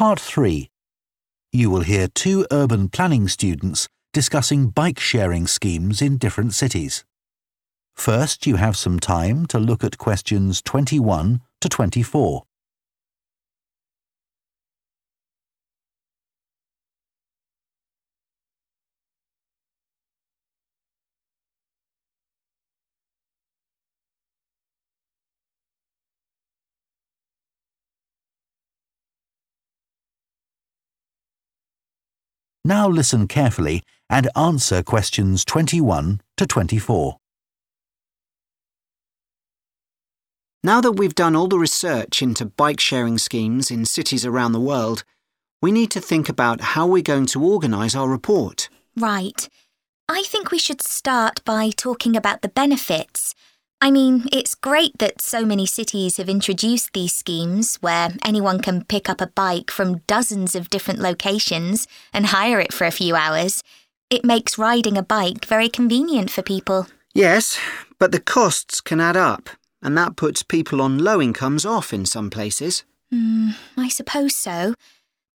Part 3. You will hear two urban planning students discussing bike sharing schemes in different cities. First, you have some time to look at questions 21 to 24. Now listen carefully and answer questions 21 to 24. Now that we've done all the research into bike sharing schemes in cities around the world, we need to think about how we're going to organise our report. Right. I think we should start by talking about the benefits. I mean, it's great that so many cities have introduced these schemes where anyone can pick up a bike from dozens of different locations and hire it for a few hours. It makes riding a bike very convenient for people. Yes, but the costs can add up, and that puts people on low incomes off in some places. Hmm, I suppose so.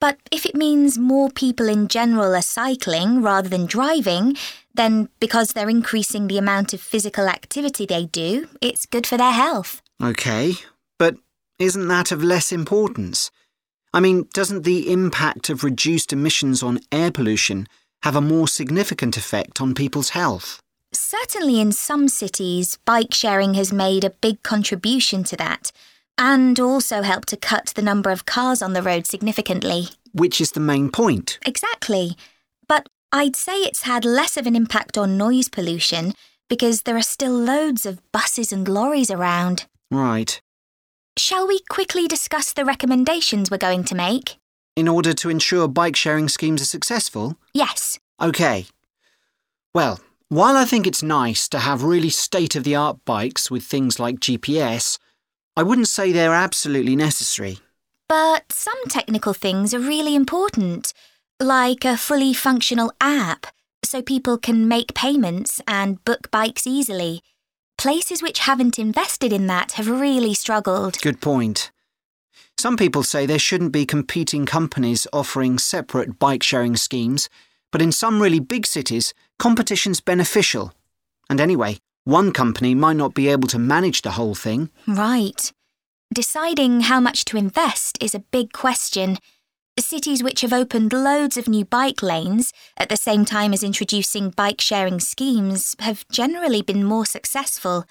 But if it means more people in general are cycling rather than driving, then because they're increasing the amount of physical activity they do, it's good for their health. OK, but isn't that of less importance? I mean, doesn't the impact of reduced emissions on air pollution have a more significant effect on people's health? Certainly, in some cities, bike sharing has made a big contribution to that and also help to cut the number of cars on the road significantly. Which is the main point. Exactly. But I'd say it's had less of an impact on noise pollution because there are still loads of buses and lorries around. Right. Shall we quickly discuss the recommendations we're going to make? In order to ensure bike sharing schemes are successful? Yes. OK. Well, while I think it's nice to have really state of the art bikes with things like GPS, I wouldn't say they're absolutely necessary. But some technical things are really important, like a fully functional app so people can make payments and book bikes easily. Places which haven't invested in that have really struggled. Good point. Some people say there shouldn't be competing companies offering separate bike sharing schemes, but in some really big cities, competition's beneficial. And anyway, one company might not be able to manage the whole thing. Right. Deciding how much to invest is a big question. Cities which have opened loads of new bike lanes at the same time as introducing bike sharing schemes have generally been more successful.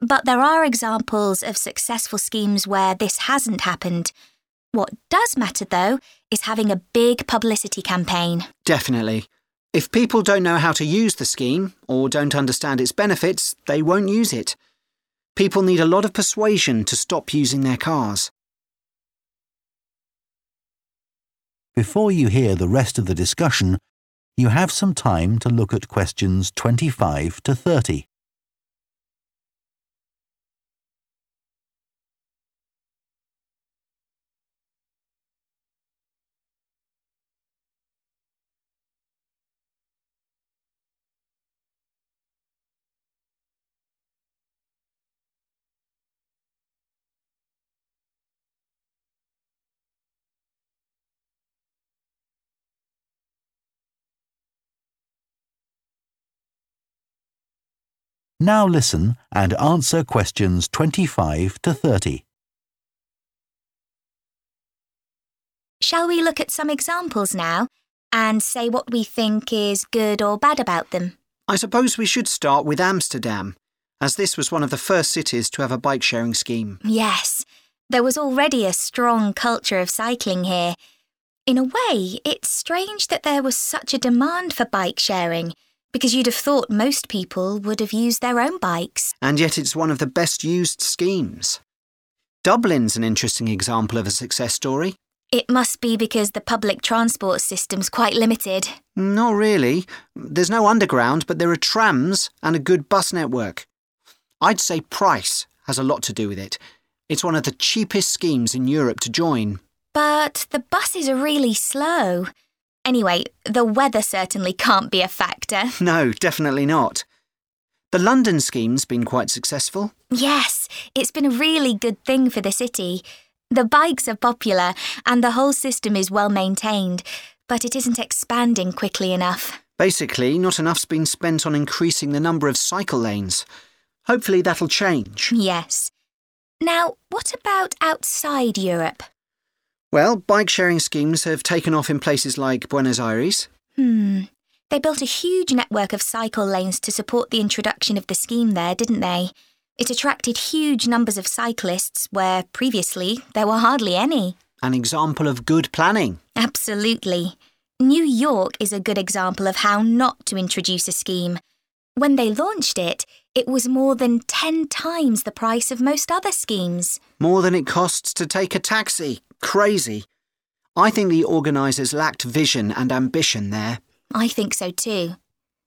But there are examples of successful schemes where this hasn't happened. What does matter, though, is having a big publicity campaign. Definitely. If people don't know how to use the scheme or don't understand its benefits, they won't use it. People need a lot of persuasion to stop using their cars. Before you hear the rest of the discussion, you have some time to look at questions 25 to 30. Now listen and answer questions 25 to 30. Shall we look at some examples now and say what we think is good or bad about them? I suppose we should start with Amsterdam, as this was one of the first cities to have a bike sharing scheme. Yes, there was already a strong culture of cycling here. In a way, it's strange that there was such a demand for bike sharing because you'd have thought most people would have used their own bikes. And yet it's one of the best used schemes. Dublin's an interesting example of a success story. It must be because the public transport system's quite limited. Not really. There's no underground, but there are trams and a good bus network. I'd say price has a lot to do with it. It's one of the cheapest schemes in Europe to join. But the buses are really slow. Anyway, the weather certainly can't be a factor. No, definitely not. The London scheme's been quite successful. Yes, it's been a really good thing for the city. The bikes are popular and the whole system is well maintained, but it isn't expanding quickly enough. Basically, not enough's been spent on increasing the number of cycle lanes. Hopefully that'll change. Yes. Now, what about outside Europe? Well, bike sharing schemes have taken off in places like Buenos Aires. Hmm. They built a huge network of cycle lanes to support the introduction of the scheme there, didn't they? It attracted huge numbers of cyclists where previously there were hardly any. An example of good planning. Absolutely. New York is a good example of how not to introduce a scheme. When they launched it, it was more than 10 times the price of most other schemes. More than it costs to take a taxi. Crazy. I think the organisers lacked vision and ambition there. I think so too.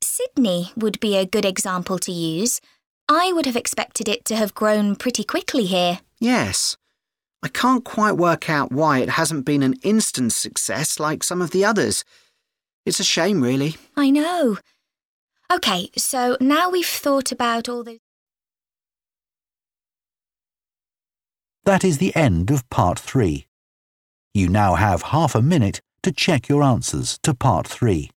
Sydney would be a good example to use. I would have expected it to have grown pretty quickly here. Yes. I can't quite work out why it hasn't been an instant success like some of the others. It's a shame, really. I know. OK, so now we've thought about all those. That is the end of part three. You now have half a minute to check your answers to part three.